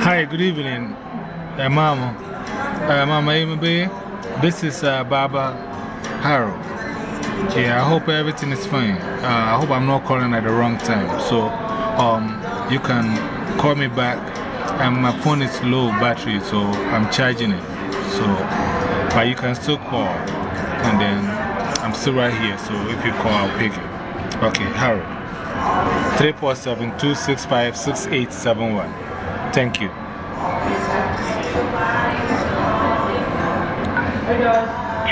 Hi, good evening, uh, Mama. Uh, Mama Amy This is uh, Baba Harold. Yeah, I hope everything is fine. Uh, I hope I'm not calling at the wrong time. So um, you can call me back. And my phone is low battery, so I'm charging it. So, but you can still call. And then still right here. So if you call, I'll pick it. Okay, Harold. 347 265 6871. Thank you. To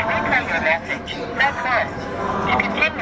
replay your message, press 1. To continue